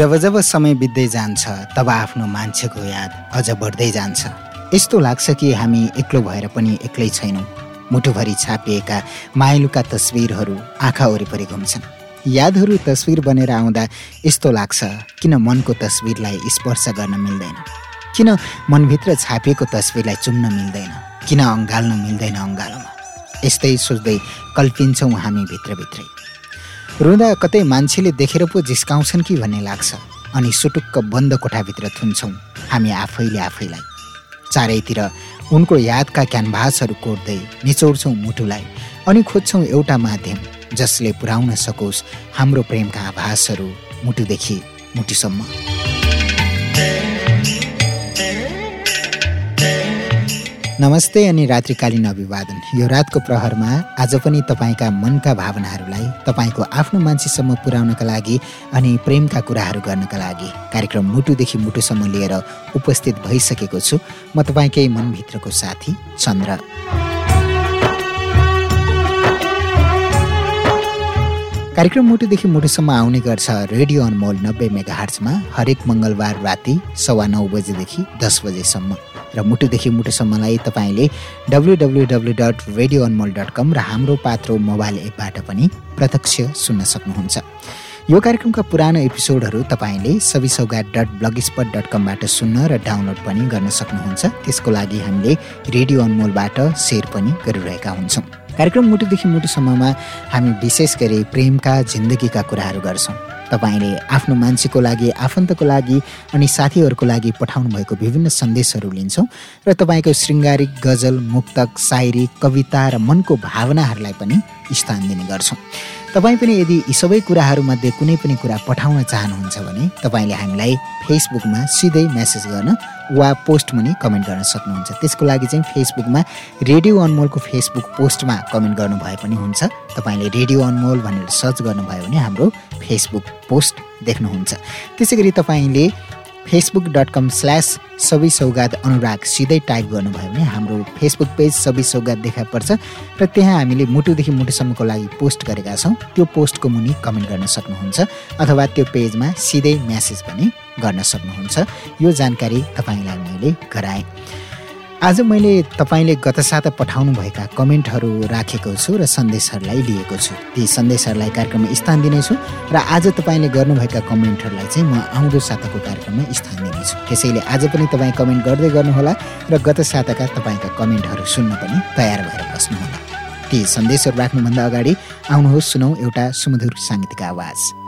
जब जब समय बित्दै जान्छ तब आफ्नो मान्छेको याद अझ बढ्दै जान्छ। यस्तो लाग्छ कि हामी एक्लो भएर पनि एक्लै छैनौँ। मुटुभरि छापिएका माइलुका तस्विरहरू आँखा वरिपरि घुम्छन्। यादहरू तस्विर बनेर आउँदा यस्तो लाग्छ किन मनको तस्विरलाई स्पर्श गर्न मिल्दैन? किन मनभित्र छापिएको तस्विरलाई चुम्न मिल्दैन? किन अँगाल्न मिल्दैन अँगालोमा? यस्तै सोच्दै कल्पिन्छौँ हामी भित्रभित्रै। रुँदा कतै मान्छेले देखेर पो जिस्काउँछन् कि भन्ने लाग्छ। अनि सुटुक्क बन्द कोठाभित्र थुन्छौँ हामी आफैले आफैलाई। चारैतिर उनको यादका क्यानभासहरू कोर्दै निचोड्छौँ मुटुलाई अनि खोज्छौँ एउटा माध्यम जसले पुर्याउन सकोस् हाम्रो प्रेमका आभासहरू मुटुदेखि मुटुसम्म। नमस्ते अनि रात्रिकालीन अभिवादन। यो रातको प्रहरमा आज पनि तपाईँका मनका भावनाहरूलाई तपाईँको आफ्नो मान्छेसम्म पुर्याउनका लागि अनि प्रेमका कुराहरू गर्नका लागि कार्यक्रम मुटुदेखि मुटुसम्म लिएर उपस्थित भइसकेको छु। म तपाईँकै मनभित्रको साथी चन्द्र। कार्यक्रम मुटुदेखि मुटुसम्म आउने गर्छ रेडियो अनमोल नब्बे मेगा हार्चमा हरेक मङ्गलबार राति सवा नौ बजेदेखि दस बजेसम्म। र मुटुदेखि मुटुसम्मलाई तपाईँले W W W dot radio Anmol dot com र हाम्रो पात्रो मोबाइल एपबाट पनि प्रत्यक्ष सुन्न सक्नुहुन्छ। यो कार्यक्रमका पुरानो एपिसोडहरू तपाईँले सबै Saugat dot blogspot dot कमबाट सुन्न र डाउनलोड पनि गर्न सक्नुहुन्छ। त्यसको लागि हामीले रेडियो अनमोलबाट सेयर पनि गरिरहेका हुन्छौँ। कार्यक्रम मुटुदेखि मुटुसम्ममा हामी विशेष गरी प्रेमका जिन्दगीका कुराहरू गर्छौँ। तपाईँले आफ्नो मान्छेको लागि आफन्तको लागि अनि साथीहरूको लागि पठाउनु भएको विभिन्न सन्देशहरू लिन्छौँ र तपाईँको शृङ्गारिक गजल मुक्तक सायरी कविता र मनको भावनाहरूलाई पनि स्थान दिने गर्छौँ। तपाईँ पनि यदि यी सबै कुराहरूमध्ये कुनै पनि कुरा पठाउन चाहनुहुन्छ भने तपाईँले हामीलाई फेसबुकमा सिधै मेसेज गर्न वा पोस्ट पनि कमेन्ट गर्न सक्नुहुन्छ। त्यसको लागि चाहिँ फेसबुकमा रेडियो अनमोलको फेसबुक पोस्टमा कमेन्ट गर्नुभए पनि हुन्छ। तपाईँले रेडियो अनमोल भनेर सर्च गर्नुभयो भने हाम्रो फेसबुक पोस्ट देख्नुहुन्छ। त्यसै गरी तपाईँले फेसबुक डट कम स्ल्यास सबै सौगात अनुराग सिधै टाइप गर्नुभयो भने हाम्रो फेसबुक पेज सबै सौगात देखा पर्छ र त्यहाँ हामीले मुटुदेखि मुटुसम्मको लागि पोस्ट गरेका छौँ। त्यो पोस्टको मुनि कमेन्ट गर्न सक्नुहुन्छ अथवा त्यो पेजमा सिधै म्यासेज पनि गर्न सक्नुहुन्छ। यो जानकारी तपाईँलाई मैले गराएँ। आज मैले तपाईँले गत साता पठाउनु भएका कमेन्टहरू राखेको छु र सन्देशहरूलाई लिएको छु। ती सन्देशहरूलाई कार्यक्रममा स्थान दिनेछु र आज तपाईँले गर्नुभएका कमेन्टहरूलाई चाहिँ म आउँदो साताको कार्यक्रममा स्थान दिनेछु। त्यसैले आज पनि तपाईँ कमेन्ट गर्दै गर्नुहोला र गत साताका तपाईँका कमेन्टहरू सुन्न पनि तयार भएर बस्नुहोला। ती सन्देशहरू राख्नुभन्दा अगाडि आउनुहोस् सुनौ एउटा सुमधुर साङ्गीतिक आवाज।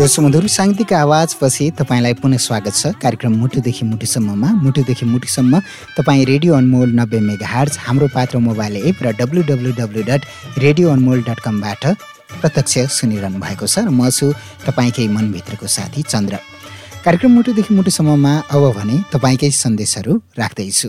यो सुमधुर साङ्गीतिक आवाजपछि तपाईँलाई पुनः स्वागत छ। कार्यक्रम मुटुदेखि मुटुसम्ममा मुटुदेखि मुटुसम्म तपाईँ रेडियो अनमोल नब्बे mega hertz Hamro Patro mobile app र W W W dot radio Anmol dot कमबाट प्रत्यक्ष सुनिरहनु भएको छ र म छु तपाईँकै मनभित्रको साथी चन्द्र। कार्यक्रम मुटुदेखि मुटुसम्ममा अब भने तपाईँकै सन्देशहरू राख्दैछु।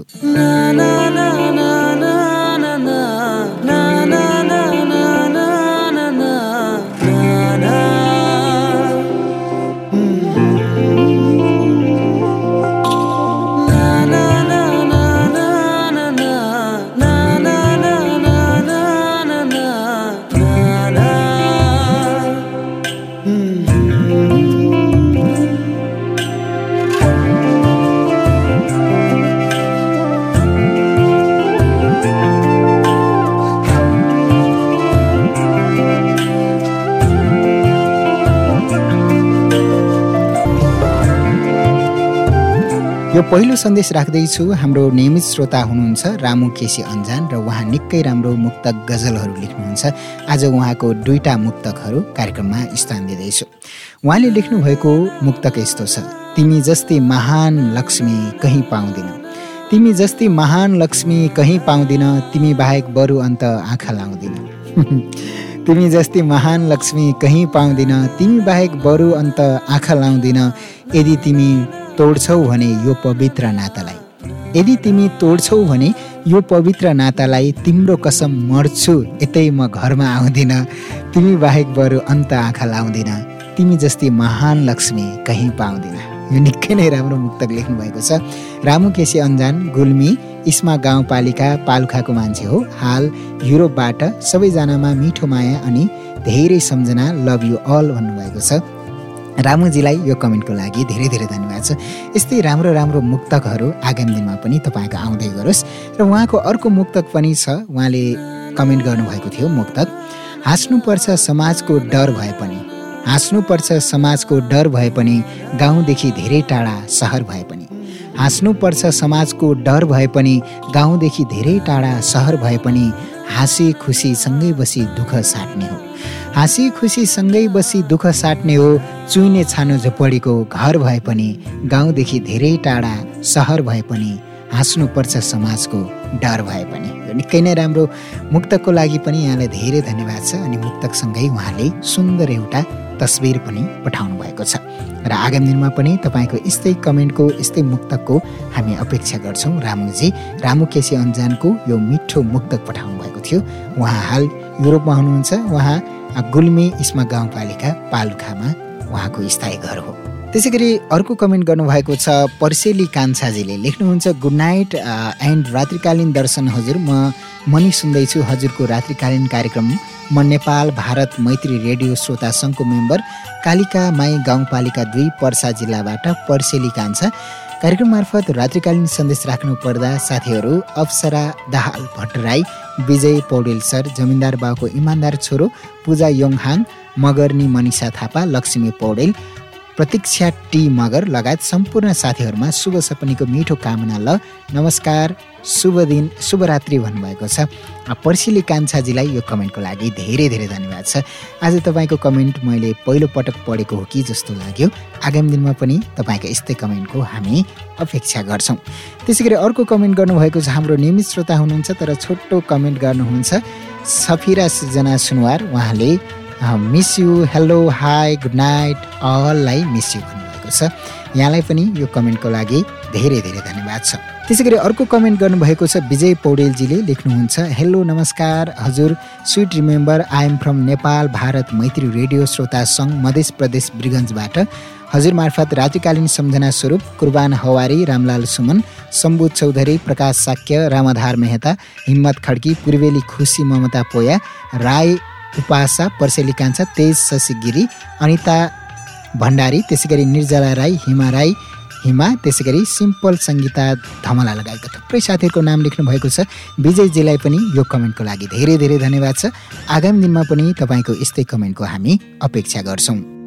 पहिलो सन्देश राख्दैछु हाम्रो नियमित श्रोता हुनुहुन्छ रामु केसी अन्जान र उहाँ निकै राम्रो मुक्तक गजलहरू लेख्नुहुन्छ। आज उहाँको दुईवटा मुक्तकहरू कार्यक्रममा स्थान दिँदैछु। उहाँले लेख्नुभएको मुक्तक यस्तो छ तिमी जस्तै महान लक्ष्मी कहीँ पाउँदिन। तिमी जस्तै महान लक्ष्मी कहीँ पाउँदिन तिमी बाहेक बरु अन्त आँखा लाउँदिन। तिमी जस्तै महान लक्ष्मी कहीँ पाउँदिन तिमी बाहेक बरु अन्त आँखा लाउँदिन। यदि तिमी तोड्छौ भने यो पवित्र नातालाई। यदि तिमी तोड्छौ भने यो पवित्र नातालाई तिम्रो कसम मर्छु यतै म घरमा आउँदिन। तिमी बाहेक बरु अन्त आँखा लाउँदिन। तिमी जस्तै महान लक्ष्मी कहीँ पाउँदिन। यो निकै नै राम्रो मुक्तक लेख्नु भएको छ। रामु केसी अन्जान गुल्मी इस्मा गाउँपालिका पालुखाको मान्छे हो। हाल युरोपबाट सबैजनामा मिठो माया अनि धेरै सम्झना लभ यु अल भन्नुभएको छ। रामुजीलाई यो कमेन्टको लागि धेरै धेरै धन्यवाद छ। यस्तै राम्रो राम्रो मुक्तकहरू आगामी दिनमा पनि तपाईँको आउँदै गरोस्। र उहाँको अर्को मुक्तक पनि छ। उहाँले कमेन्ट गर्नुभएको थियो मुक्तक। हाँस्नुपर्छ समाजको डर भए पनि। हाँस्नुपर्छ समाजको डर भए पनि गाउँदेखि धेरै टाढा सहर भए पनि। हाँस्नुपर्छ समाजको डर भए पनि गाउँदेखि धेरै टाढा सहर भए पनि हाँसी खुसी सँगै बसी दुःख साट्ने हो। हाँसी खुसी सँगै बसी दुःख साट्ने हो चुइने छानो झोपडीको घर भए पनि गाउँदेखि धेरै टाढा सहर भए पनि हाँस्नुपर्छ समाजको डर भए पनि। निकै नै राम्रो मुक्तको लागि पनि यहाँलाई धेरै धन्यवाद छ अनि मुक्तकसँगै उहाँले सुन्दर एउटा तस्बिर पनि पठाउनु भएको छ। र आगामी दिनमा पनि तपाईँको यस्तै कमेन्टको यस्तै मुक्तकको हामी अपेक्षा गर्छौँ। रामुजी रामु केसी अन्जानको यो मिठो मुक्तक पठाउनु भएको थियो। उहाँ हाल युरोपमा हुनुहुन्छ। उहाँ गुल्मी इस्मा गाउँपालिका पालुखामा उहाँको स्थायी घर हो। त्यसै गरी अर्को कमेन्ट गर्नुभएको छ पर्सेली कान्छाजीले लेख्नुहुन्छ गुड नाइट एन्ड रात्रिकालीन दर्शन हजुर म मनी सुन्दैछु हजुरको रात्रिकालीन कार्यक्रम। म नेपाल भारत मैत्री रेडियो श्रोता सङ्घको मेम्बर कालिका माई गाउँपालिका दुई पर्सा जिल्लाबाट पर्सेली कान्छा। कार्यक्रम मार्फत रात्रिकालीन सन्देश राख्नु पर्दा साथीहरू अप्सरा दाहाल भट्टराई विजय पौडेल सर जमिनदार बाबुको इमान्दार छोरो पूजा योङहाङ मगर्नी मनिषा थापा लक्ष्मी पौडेल प्रतीक्षा टी मगर लगायत सम्पूर्ण साथीहरूमा शुभ सपनीको मिठो कामना ल। नमस्कार शुभ दिन शुभरात्रि भन्नुभएको छ। पर्सिली कान्छाजीलाई यो कमेन्टको लागि धेरै धेरै धन्यवाद छ। आज तपाईँको कमेन्ट मैले पहिलो पटक पढेको हो कि जस्तो लाग्यो। आगामी दिनमा पनि तपाईँको यस्तै कमेन्टको हामी अपेक्षा गर्छौँ। त्यसै गरी अर्को कमेन्ट गर्नुभएको छ हाम्रो नियमित श्रोता हुनुहुन्छ तर छोटो कमेन्ट गर्नुहुन्छ। सफिरा सृजना सुनवार उहाँले miss you hello hi good night अललाई miss you भन्नुभएको छ। यहाँलाई पनि यो कमेन्टको लागि धेरै धेरै धन्यवाद छ। त्यसै गरी अर्को कमेन्ट गर्नुभएको छ विजय पौडेलजीले लेख्नुहुन्छ हेलो नमस्कार हजुर sweet remember I am from Nepal Bharat Maitri radio श्रोता सङ्घ मध्य प्रदेश ब्रिगन्जबाट हजुर मार्फत रात्रिकालीन सम्झना स्वरूप कुर्बान हवारी रामलाल सुमन शम्भु चौधरी प्रकाश साक्य रामधार मेहता हिम्मत खड्की पूर्वेली खुसी ममता पोया राई उपासा पर्सेली कान्छा तेज शशि गिरी अनिता भण्डारी त्यसै गरी निर्जला राई हिमा राई हिमा त्यसै गरी सिम्पल सङ्गीता धमला लगायतका थुप्रै साथीहरूको नाम लेख्नु भएको छ। विजयजीलाई पनि यो कमेन्टको लागि धेरै धेरै धन्यवाद छ। आगामी दिनमा पनि तपाईँको यस्तै कमेन्टको हामी अपेक्षा गर्छौँ।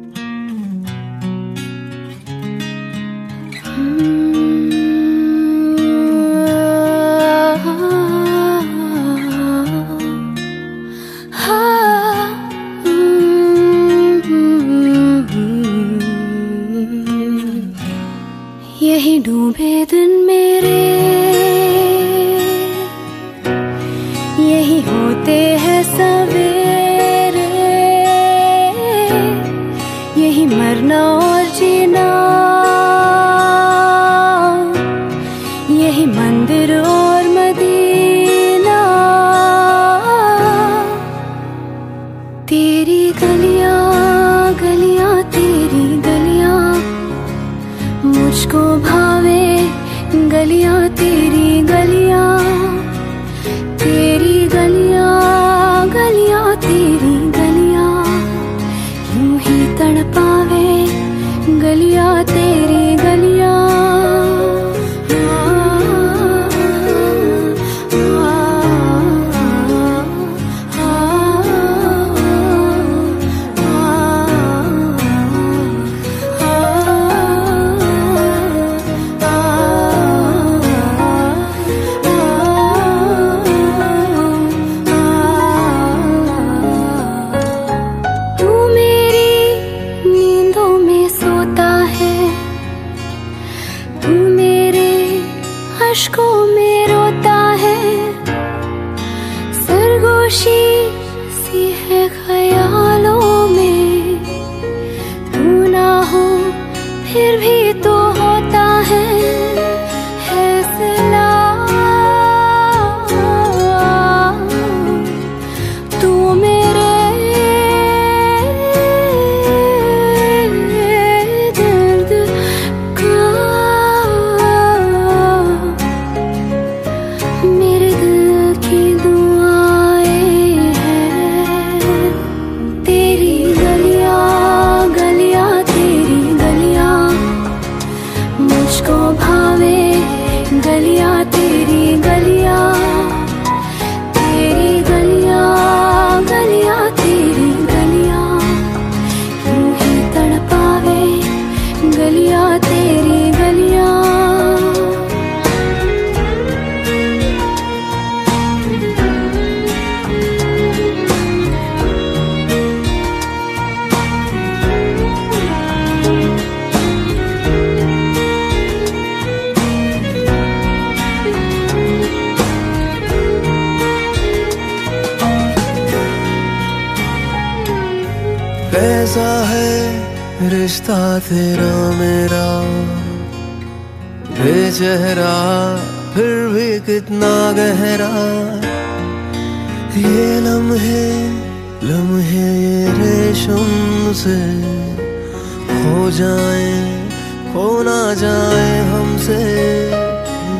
हमसे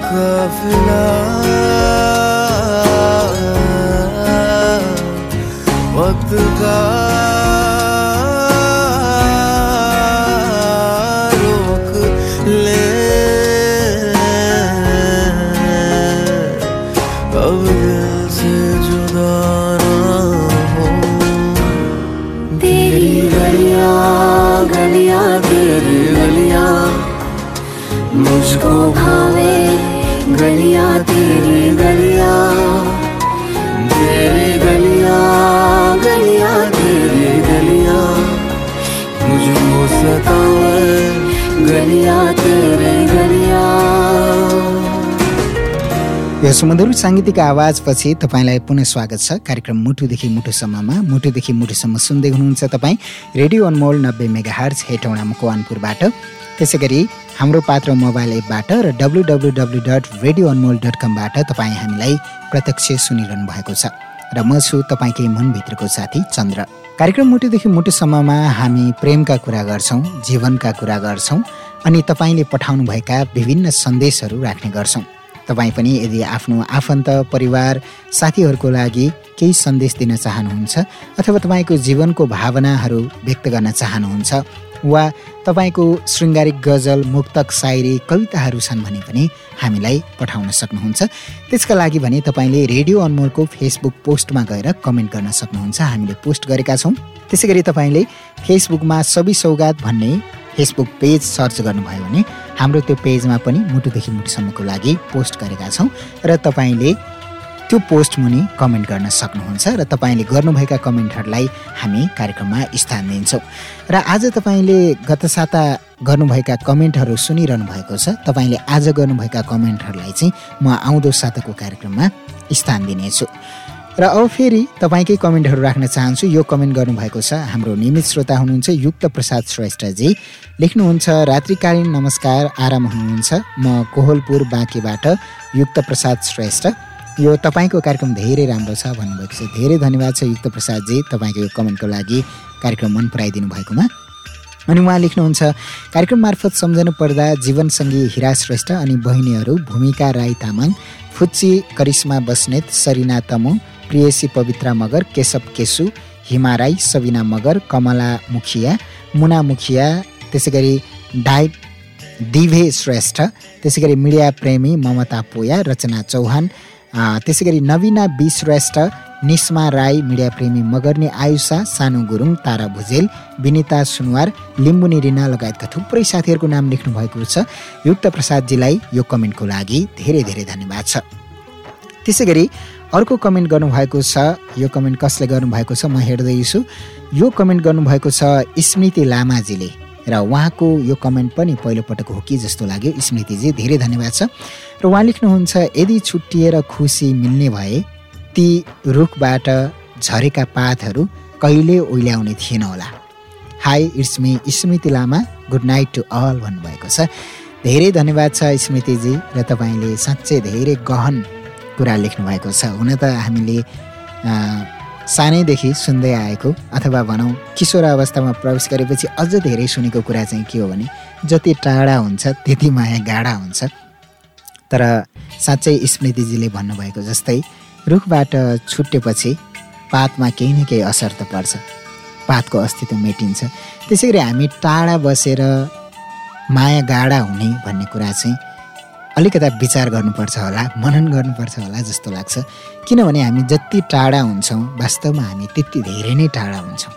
काफिला वक्त का यो सुमधुर साङ्गीतिक आवाजपछि तपाईँलाई पुनः स्वागत छ। कार्यक्रम मुटुदेखि मुटुसम्ममा मुटुदेखि मुटुसम्म सुन्दै हुनुहुन्छ तपाईँ रेडियो अनमोल नब्बे मेगा हर्च हेटौँडा मकवानपुरबाट। त्यसै गरी हाम्रो पात्र मोबाइल एपबाट र W W W dot radio Anmol dot कमबाट तपाईँ हामीलाई प्रत्यक्ष सुनिरहनु भएको छ। र म छु तपाईँकै मनभित्रको साथी चन्द्र। कार्यक्रम मुटुदेखि मुटुसम्ममा हामी प्रेमका कुरा गर्छौँ जीवनका कुरा गर्छौँ अनि तपाईँले पठाउनुभएका विभिन्न सन्देशहरू राख्ने गर्छौँ। तपाईँ पनि यदि आफ्नो आफन्त परिवार साथीहरूको लागि केही सन्देश दिन चाहनुहुन्छ अथवा तपाईँको जीवनको भावनाहरू व्यक्त गर्न चाहनुहुन्छ वा तपाईँको शृङ्गारिक गजल मुक्तक सायरी कविताहरू छन् भने पनि हामीलाई पठाउन सक्नुहुन्छ। त्यसका लागि भने तपाईँले रेडियो अनमोलको फेसबुक पोस्टमा गएर कमेन्ट गर्न सक्नुहुन्छ। हामीले पोस्ट गरेका छौँ। त्यसै गरी तपाईँले फेसबुकमा सबै सौगात भन्ने फेसबुक पेज सर्च गर्नुभयो भने हाम्रो त्यो पेजमा पनि मुटुदेखि मुटुसम्मको लागि पोस्ट गरेका छौँ। र तपाईँले त्यो पोस्ट मुनि कमेन्ट गर्न सक्नुहुन्छ र तपाईँले गर्नुभएका कमेन्टहरूलाई हामी कार्यक्रममा स्थान दिन्छौँ। र आज तपाईँले गत साता गर्नुभएका कमेन्टहरू सुनिरहनु भएको छ। तपाईँले आज गर्नुभएका कमेन्टहरूलाई चाहिँ म आउँदो साताको कार्यक्रममा स्थान दिनेछु। र अब फेरि तपाईँकै कमेन्टहरू राख्न चाहन्छु। यो कमेन्ट गर्नुभएको छ। हाम्रो नियमित श्रोता हुनुहुन्छ युक्त प्रसाद श्रेष्ठजी। लेख्नुहुन्छ रात्रिकालीन नमस्कार आराम हुनुहुन्छ। म कोहलपुर बाँकीबाट युक्त प्रसाद श्रेष्ठ। यो तपाईँको कार्यक्रम धेरै राम्रो छ भन्नुभएको छ। धेरै धन्यवाद छ युक्त प्रसादजी तपाईँको यो कमेन्टको लागि। कार्यक्रम मन पराइदिनु भएकोमा। अनि उहाँ लेख्नुहुन्छ कार्यक्रम मार्फत सम्झनु पर्दा जीवनसङ्गी हिरा श्रेष्ठ अनि बहिनीहरू भूमिका राई तामाङ फुच्ची करिश्मा बस्नेत सरिना तमु प्रियसी पवित्रा मगर केशव केसु हिमा राई सबिना मगर कमला मुखिया मुना मुखिया त्यसै गरी डाइ दिभे श्रेष्ठ त्यसै गरी मिडिया प्रेमी ममता पोया रचना चौहान त्यसै गरी नवीना बी निस्मा राई मिडिया प्रेमी मगर्ने आयुषा सानु गुरुङ तारा भुजेल विनिता सुनवार लिम्बुनी रिना लगायतका थुप्रै साथीहरूको नाम लेख्नु भएको छ। युक्त प्रसादजीलाई यो कमेन्टको लागि धेरै धेरै धन्यवाद छ। त्यसै गरी अर्को कमेन्ट गर्नुभएको छ यो कमेन्ट कसले गर्नुभएको छ म हेर्दैछु यो कमेन्ट गर्नुभएको छ स्मृति लामाजीले र उहाँको यो कमेन्ट पनि पहिलोपटक हो कि जस्तो लाग्यो। स्मृतिजी धेरै धन्यवाद छ। र उहाँ लेख्नुहुन्छ यदि छुट्टिएर खुसी मिल्ने भए ती रुखबाट झरेका पातहरू कहिले ओइल्याउने थिएन होला। Hi it's me Smriti Lama good night to all भन्नुभएको छ। धेरै धन्यवाद छ स्मृतिजी र तपाईँले साँच्चै धेरै गहन कुरा लेख्नु भएको छ। हुन त हामीले सानैदेखि सुन्दै आएको अथवा भनौँ किशोर अवस्थामा प्रवेश गरेपछि अझ धेरै सुनेको कुरा चाहिँ के हो भने जति टाढा हुन्छ त्यति माया गाढा हुन्छ। तर साँच्चै स्मृतिजीले भन्नुभएको जस्तै रुखबाट छुट्टेपछि पातमा केही न केही असर त पर्छ। पातको अस्तित्व मेटिन्छ। त्यसै गरी हामी टाढा बसेर माया गाढा हुने भन्ने कुरा चाहिँ अलिकता विचार गर्नुपर्छ होला मनन गर्नुपर्छ होला जस्तो लाग्छ। किनभने हामी जति टाढा हुन्छौँ वास्तवमा हामी त्यति धेरै नै टाढा हुन्छौँ।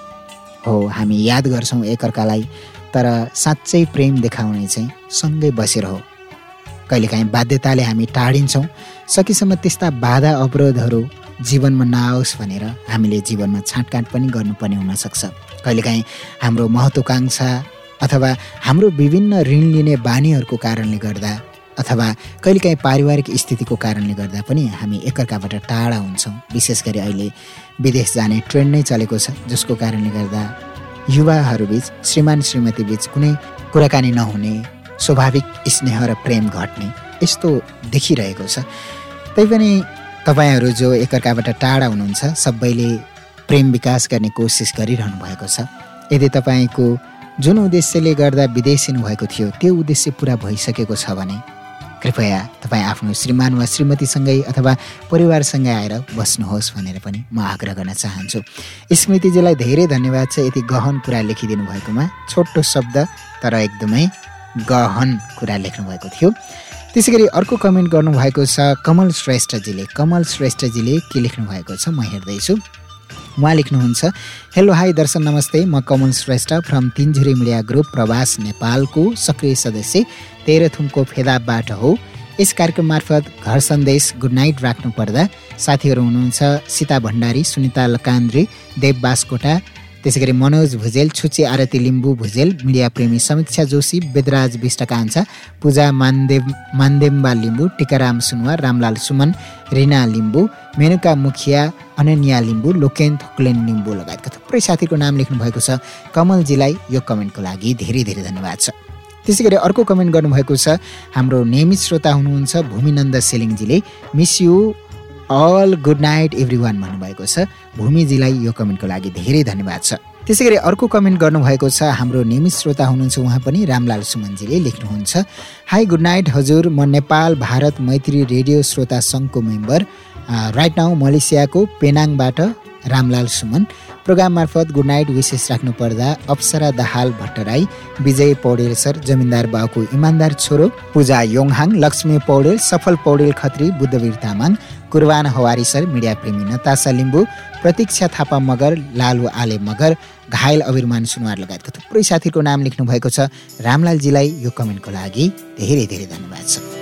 हो हामी याद गर्छौँ एकअर्कालाई तर साँच्चै प्रेम देखाउने चाहिँ सँगै बसेर हो। कहिलेकाहीँ बाध्यताले हामी टाढिन्छौँ सकेसम्म त्यस्ता बाधा अवरोधहरू जीवनमा नआओस् भनेर हामीले जीवनमा छाँटकाँट पनि गर्नुपर्ने हुनसक्छ। कहिलेकाहीँ हाम्रो महत्त्वकाङ्क्षा अथवा हाम्रो विभिन्न ऋण लिने बानीहरूको कारणले गर्दा अथवा कहिलेकाहीँ पारिवारिक स्थितिको कारणले गर्दा पनि हामी एकअर्काबाट टाढा हुन्छौँ। विशेष गरी अहिले विदेश जाने ट्रेन्ड नै चलेको छ जसको कारणले गर्दा युवाहरूबिच श्रीमान श्रीमतीबीच कुनै कुराकानी नहुने स्वाभाविक स्नेह र प्रेम घट्ने। यस्तो देखिरहेको छ। तैपनि तपाईँहरू जो एकअर्काबाट टाढा हुनुहुन्छ सबैले प्रेम विकास गर्ने कोसिस गरिरहनु भएको छ। यदि तपाईँको जुन उद्देश्यले गर्दा विदेशिनु भएको थियो त्यो उद्देश्य पुरा भइसकेको छ भने कृपया तपाईँ आफ्नो श्रीमान वा श्रीमतीसँगै अथवा परिवारसँगै आएर बस्नुहोस् भनेर पनि म आग्रह गर्न चाहन्छु। स्मृतिजीलाई धेरै धन्यवाद छ यति गहन कुरा लेखिदिनु भएकोमा छोटो शब्द तर एकदमै गहन कुरा लेख्नु भएको थियो। त्यसै गरी अर्को कमेन्ट गर्नुभएको छ कमल श्रेष्ठजीले। कमल श्रेष्ठजीले के लेख्नु भएको छ म हेर्दैछु। उहाँ लेख्नुहुन्छ हेलो हाई दर्शन नमस्ते। म Kamal Shrestha from Tinjhuri media group प्रवास नेपालको सक्रिय सदस्य। तेह्रथुमको फेदाबाट हो। यस कार्यक्रम मार्फत घर सन्देश गुड नाइट राख्नु पर्दा। साथीहरू हुनुहुन्छ सीता भण्डारी सुनिता लकान्द्री देव बासकोटा त्यसै गरी मनोज भुजेल छुची आरती लिम्बू भुजेल मिडिया प्रेमी समीक्षा जोशी वेदराज विष्ट कान्छा पूजा मानदेव मानदेम्बा लिम्बू टिकाराम सुनवार रामलाल सुमन रिना लिम्बू मेनुका मुखिया अनन्या लिम्बू लोकेन थोक्लेन लिम्बू लगायतका थुप्रै साथीको नाम लेख्नु भएको छ कमलजीलाई यो कमेन्टको लागि धेरै धेरै धन्यवाद छ। त्यसै गरी अर्को कमेन्ट गर्नुभएको छ हाम्रो नियमित श्रोता हुनुहुन्छ Bhuminanda सेलिङजीले miss you all good night everyone भन्नुभएको छ। भूमिजीलाई यो कमेन्टको लागि धेरै धन्यवाद छ। त्यसै गरी अर्को कमेन्ट गर्नुभएको छ। हाम्रो नियमित श्रोता हुनुहुन्छ उहाँ पनि रामलाल सुमनजीले लेख्नुहुन्छ। हाई गुड नाइट हजुर। म नेपाल भारत मैत्री रेडियो श्रोता सङ्घको मेम्बर। राइट नाउ मलेसियाको पेनाङबाट रामलाल सुमन। प्रोग्राम मार्फत गुड नाइट विशेष राख्नु पर्दा अप्सरा दाहाल भट्टराई विजय पौडेल सर जमिनदार बाबुको इमान्दार छोरो पूजा योङहाङ लक्ष्मी पौडेल सफल पौडेल खत्री बुद्धवीर तामाङ कुर्बान हवारी सर मिडिया प्रेमी नतासा लिम्बू प्रतीक्षा थापा मगर लालु आले मगर घायल अभिरमान सुनवार लगायतका थुप्रै साथीको नाम लेख्नु भएको छ। रामलालजीलाई यो कमेन्टको लागि धेरै धेरै धन्यवाद छ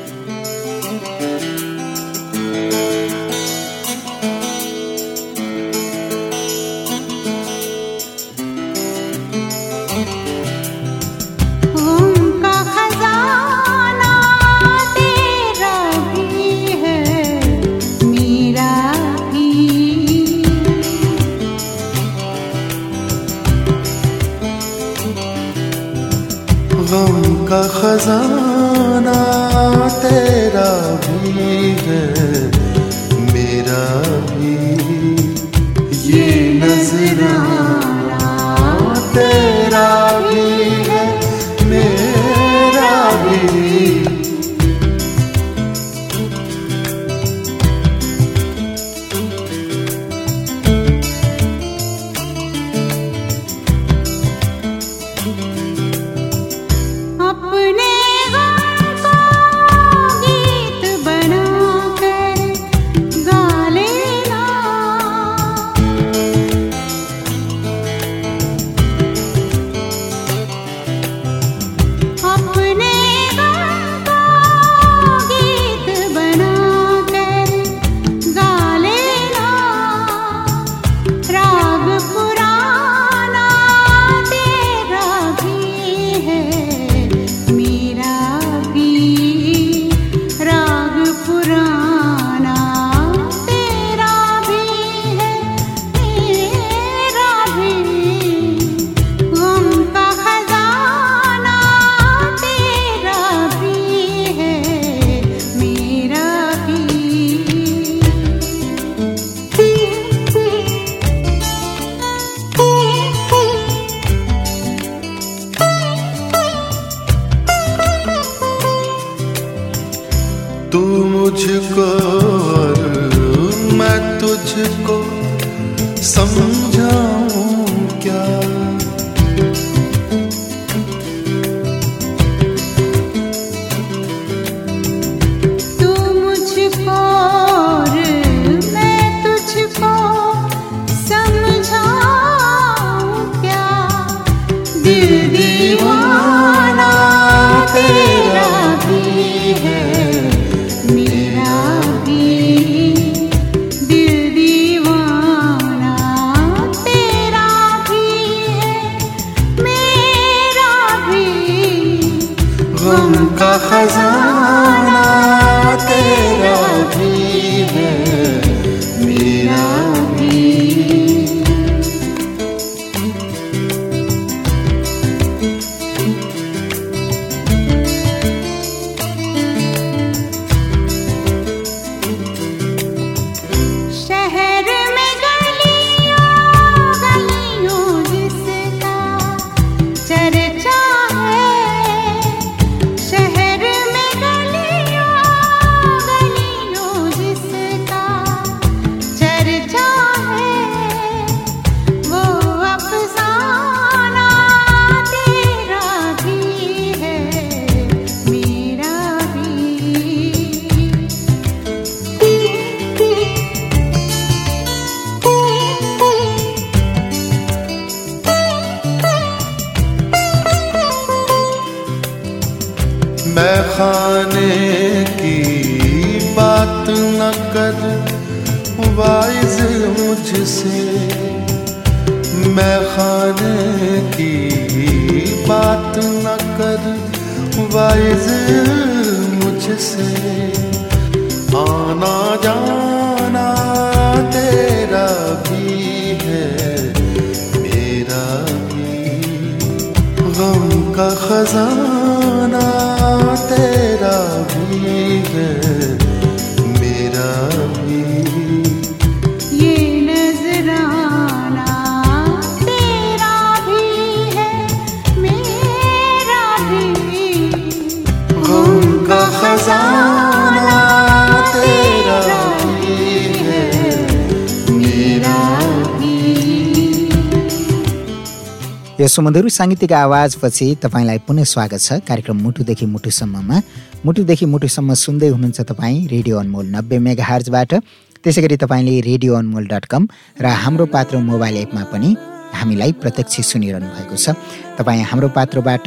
सुमधुर साङ्गीतिक आवाजपछि तपाईँलाई पुनः स्वागत छ कार्यक्रम मुटुदेखि मुटुसम्ममा। मुटुदेखि मुटुसम्म सुन्दै हुनुहुन्छ तपाईँ रेडियो अनमोल नब्बे मेगा हार्जबाट त्यसै गरी तपाईँले रेडियो अनमोल डट कम र हाम्रो पात्र मोबाइल एपमा पनि हामीलाई प्रत्यक्ष सुनिरहनु भएको छ। तपाईँ हाम्रो पात्रोबाट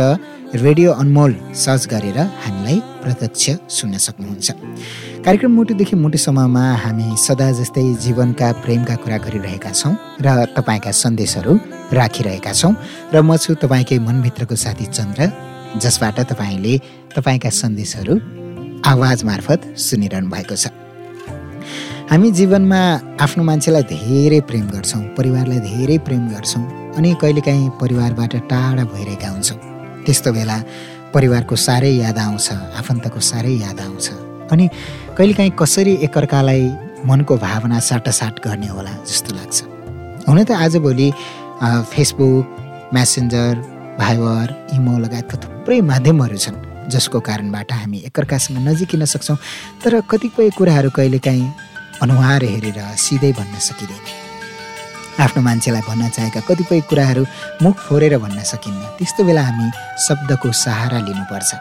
रेडियो अनमोल सर्च गरेर हामीलाई प्रत्यक्ष सुन्न सक्नुहुन्छ। कार्यक्रम मुटुदेखि मुटुसम्ममा हामी सदा जस्तै जीवनका प्रेमका कुरा गरिरहेका छौँ र तपाईँका सन्देशहरू राखिरहेका छौँ र म छु तपाईँकै मनभित्रको साथी चन्द्र जसबाट तपाईँले तपाईँका सन्देशहरू आवाज मार्फत सुनिरहनु भएको छ। हामी जीवनमा आफ्नो मान्छेलाई धेरै प्रेम गर्छौँ परिवारलाई धेरै प्रेम गर्छौँ अनि कहिलेकाहीँ परिवारबाट टाढा भइरहेका हुन्छौँ। त्यस्तो बेला परिवारको साह्रै याद आउँछ आफन्तको साह्रै याद आउँछ अनि कहिलेकाहीँ कसरी एकअर्कालाई मनको भावना साटासाट गर्ने होला जस्तो लाग्छ। हुन त आजभोलि फेसबुक म्यासेन्जर भाइबर इमो लगायतका थुप्रै माध्यमहरू छन् जसको कारणबाट हामी एकअर्कासँग नजिकिन सक्छौँ तर कतिपय कुराहरू कहिलेकाहीँ अनुहार हेरेर सिधै भन्न सकिँदैन। आफ्नो मान्छेलाई भन्न चाहेका कतिपय कुराहरू मुख फोरेर भन्न सकिन्न त्यस्तो बेला हामी शब्दको सहारा लिनुपर्छ।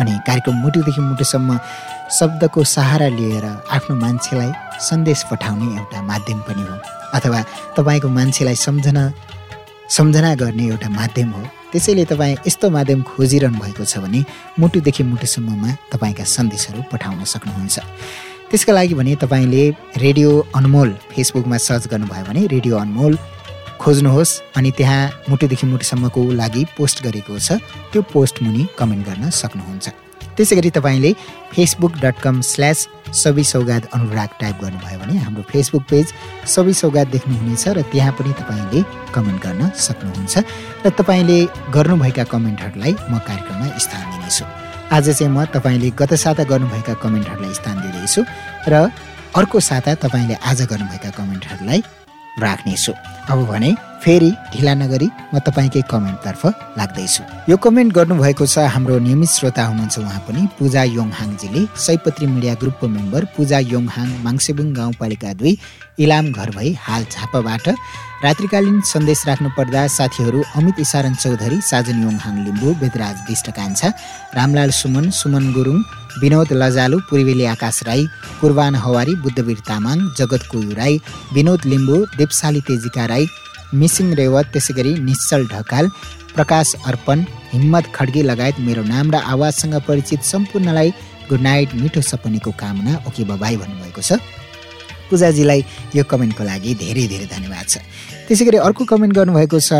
अनि कार्यक्रम मुटुदेखि मुटुसम्म शब्दको सहारा लिएर आफ्नो मान्छेलाई सन्देश पठाउने एउटा माध्यम पनि हो। अथवा तपाईँको मान्छेलाई सम्झना सम्झना गर्ने एउटा माध्यम हो। त्यसैले तपाईँ यस्तो माध्यम खोजिरहनु भएको छ भने मुटुदेखि मुटुसम्ममा तपाईँका सन्देशहरू पठाउन सक्नुहुन्छ। त्यसका लागि भने तपाईँले रेडियो अनमोल फेसबुकमा सर्च गर्नुभयो भने रेडियो अनमोल खोज्नुहोस् अनि त्यहाँ मुटुदेखि मुटुसम्मको लागि पोस्ट गरेको छ। त्यो पोस्ट मुनि कमेन्ट गर्न सक्नुहुन्छ। त्यसै गरी तपाईँले फेसबुक डट कम स्ल्यास सबै सौगात अनुराग टाइप गर्नुभयो भने हाम्रो फेसबुक पेज सबै सौगात देख्नुहुनेछ र त्यहाँ पनि तपाईँले कमेन्ट गर्न सक्नुहुन्छ र तपाईँले गर्नुभएका कमेन्टहरूलाई म कार्यक्रममा स्थान दिनेछु। आज चाहिँ म तपाईँले गत साता गर्नुभएका कमेन्टहरूलाई स्थान दिँदैछु र अर्को साता तपाईँले आज गर्नुभएका कमेन्टहरूलाई राख्नेछु। अब भने फेरि ढिला नगरी म तपाईँकै कमेन्टतर्फ लाग्दैछु। यो कमेन्ट गर्नुभएको छ हाम्रो नियमित श्रोता हुनुहुन्छ उहाँ पनि पूजा योङहाङजीले। सयपत्री मिडिया ग्रुपको मेम्बर पूजा योङहाङ माङ्सेबुङ गाउँपालिका दुई इलाम घर भई हाल झापाबाट। रात्रिकालीन सन्देश राख्नुपर्दा साथीहरू अमित इसारन चौधरी साजन योङहाङ लिम्बू वेदराज विष्ट कान्छा रामलाल सुमन सुमन गुरुङ विनोद लजालु पूर्वेली आकाश राई कुर्बान हवारी बुद्धवीर तामाङ जगत कोयु राई विनोद लिम्बू देवशाली तेजिका राई मिसिङ रेवत त्यसै गरी निश्चल ढकाल प्रकाश अर्पण हिम्मत खड्गे लगायत मेरो नाम र आवाजसँग परिचित सम्पूर्णलाई गुड नाइट मिठो सपनीको कामना ओके बबाई भन्नुभएको छ। पूजाजीलाई यो कमेन्टको लागि धेरै धेरै धन्यवाद छ। त्यसै गरी अर्को कमेन्ट गर्नुभएको छ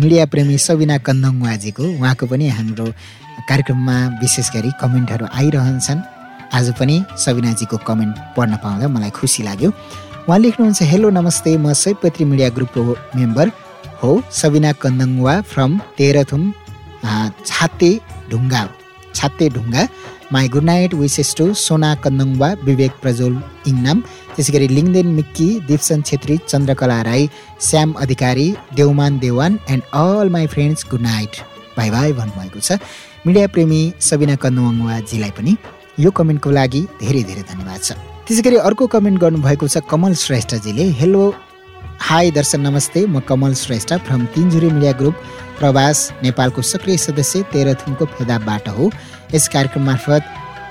मिडिया प्रेमी सबिना कन्दङवाजीको उहाँको पनि हाम्रो कार्यक्रममा विशेष गरी कमेन्टहरू आइरहन्छन्। आज पनि सबिनाजीको कमेन्ट पढ्न पाउँदा मलाई खुसी लाग्यो। उहाँ लेख्नुहुन्छ हेलो नमस्ते। म सयपत्री मिडिया ग्रुपको मेम्बर हो। Sabina कन्दङवा from Terhathum Chhate Dhunga Chhate Dhunga. My good night wishes to Sona Kandangwa Vivek Prajwal इङनाम। त्यसै गरी Lingden Mickey Dipson Chhetri Chandrakala Rai Shyam Adhikari Devman Dewan and all my friends good night भाइ भाइ भन्नुभएको छ। Media प्रेमी सबिना कन्दुवाङवाजीलाई पनि यो कमेन्टको लागि धेरै धेरै धन्यवाद छ। त्यसै गरी अर्को कमेन्ट गर्नुभएको छ कमल श्रेष्ठजीले हेलो हाई दर्शन नमस्ते म Kamal Shrestha from Tinjhuri media group प्रवास नेपालको सक्रिय सदस्य तेह्रथुमको फेदाबाट हो। यस कार्यक्रम मार्फत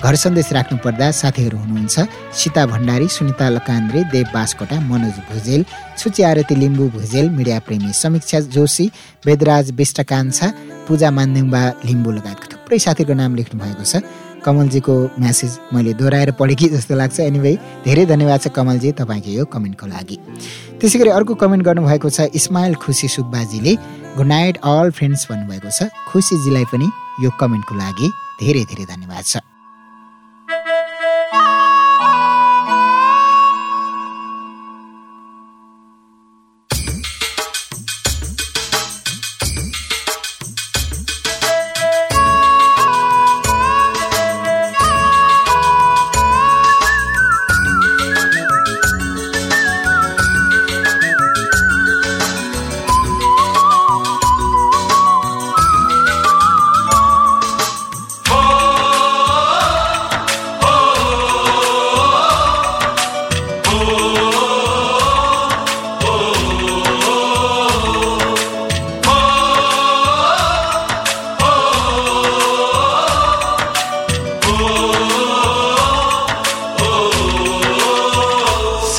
घर सन्देश राख्नुपर्दा साथीहरू हुनुहुन्छ। सीता भण्डारी सुनिता लकान्द्रे देव बासकोटा मनोज भुजेल सुची आरती लिम्बू भुजेल मिडिया प्रेमी समीक्षा जोशी वेदराज विष्ट कान्छा पूजा मान्देम्बा लिम्बू लगायतका थुप्रै साथीहरूको नाम लेख्नु भएको छ। कमलजीको म्यासेज मैले दोहोऱ्याएर पढेँ कि जस्तो लाग्छ। एनिवे धेरै धन्यवाद छ कमलजी तपाईँको यो कमेन्टको लागि। त्यसै गरी अर्को कमेन्ट गर्नुभएको छ इस्माइल खुसी सुब्बाजीले गुड नाइट अल फ्रेन्ड्स भन्नुभएको छ। खुसीजीलाई पनि यो कमेन्टको लागि धेरै धेरै धन्यवाद छ।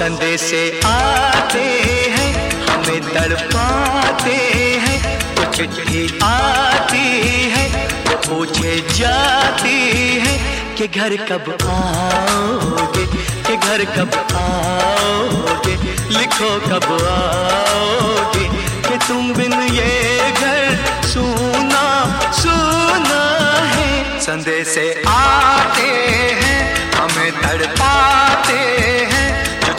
संदेशे आते हैं, हमें तड़पाते हैं, कुछ चिट्ठी आती है, पूछे जाती है कि घर कब आओगे, कि घर कब आओगे, लिखो कब आओगे, कि तुम बिन ये घर सुना सुना है। संदेशे आते हैं, हमें तड़पाते हैं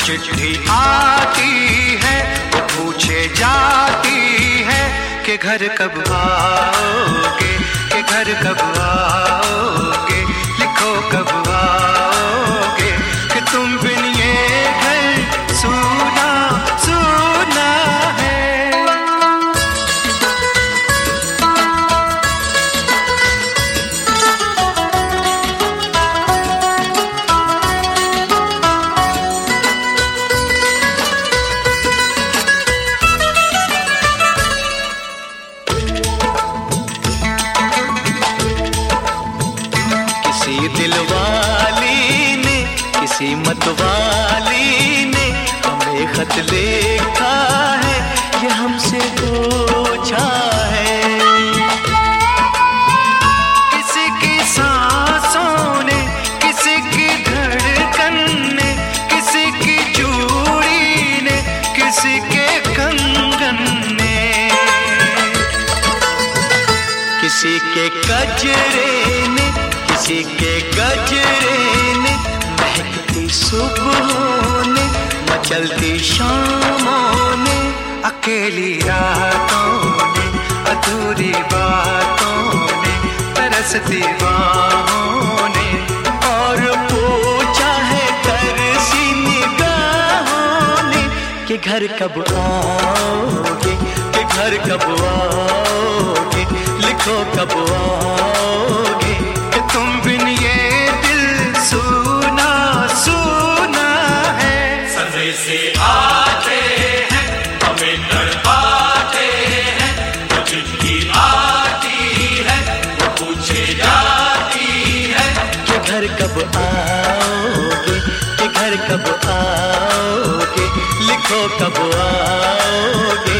चिट्ठी आती है वो पूछे जाती है कि घर कब आओगे, कि घर कब आओगे, लिखो कब आओगे कि तुम बिन लिखा है ये हमसे पूछा है। किसी की सांसों ने, किसी की धड़कन ने, किसी की चूड़ी ने, किसी के कंगन ने। किसी के गजरे ने, किसी के गजरे ने महकती सुबहों मचलती शामों ने, अकेली रातों ने, अधूरी बातों ने, तरसती बाहों ने। और पूछा है तरसी निगाहों ने कि घर कब आओगे, कि घर कब आओगे, लिखो कब आओगे। आओगे कि घर कब आओगे लिखो कब आओगे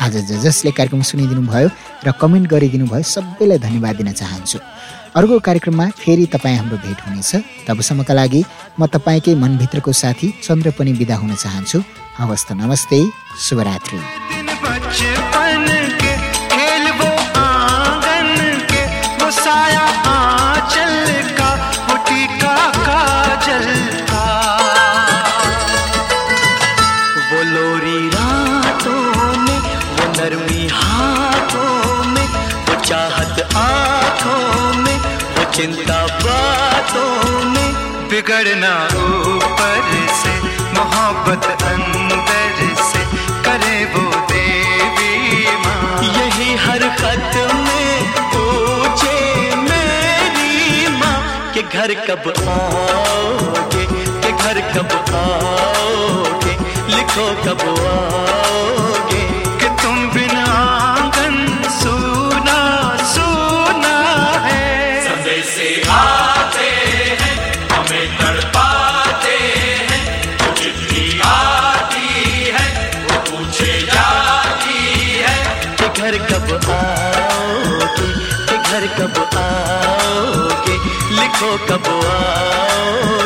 आज ज जसले कार्यक्रम सुनिदिनु भयो र कमेन्ट गरिदिनु भयो सबैलाई धन्यवाद दिन चाहन्छु। अर्को कार्यक्रममा फेरि तपाईँ हाम्रो भेट हुनेछ। तबसम्मका लागि म तपाईँकै मनभित्रको साथी चन्द्र पनि बिदा हुन चाहन्छु। हवस् त नमस्ते शुभरात्रि। के नरमी हाथों में, वो चाहत आँखों में, वो चिंता बातों में। बिगड़ना ऊपर से, मोहब्बत अंदर से, करे वो देवी माँ। यही हर खत में पूछे मेरी माँ, कि घर कब आओगे, कि घर कब आओगे, लिखो कब आओगे। कब आओगे? लिखो कब आओ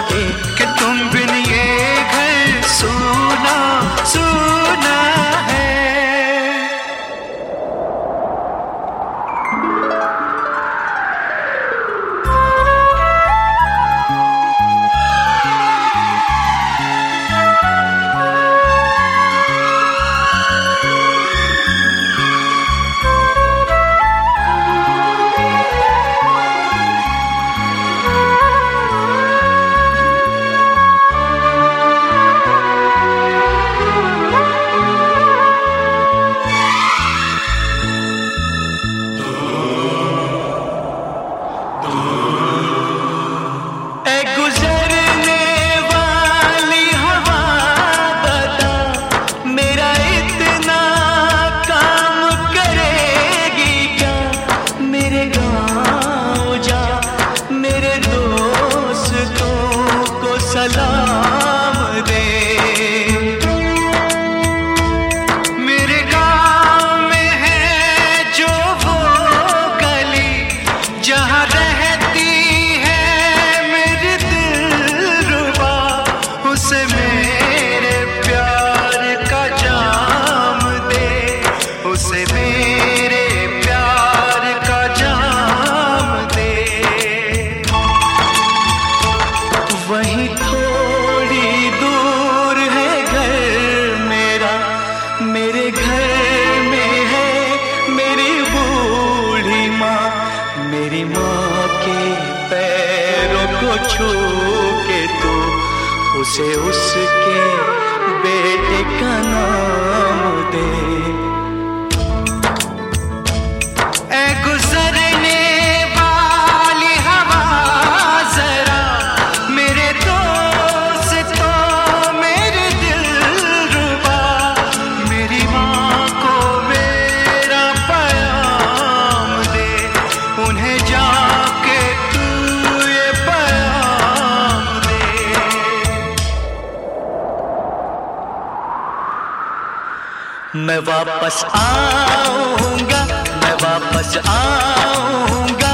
मैं वापस आऊँगा मैं वापस आऊँगा।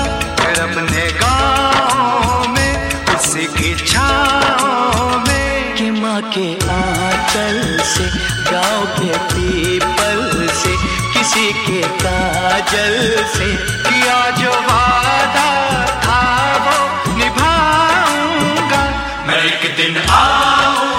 रमने गाँव में उसी की छाओ में। कि माँ के आंचल से गाँव के पीपल से किसी के काजल से। किया जो वादा था वो निभाऊँगा। मैं एक दिन आऊँगा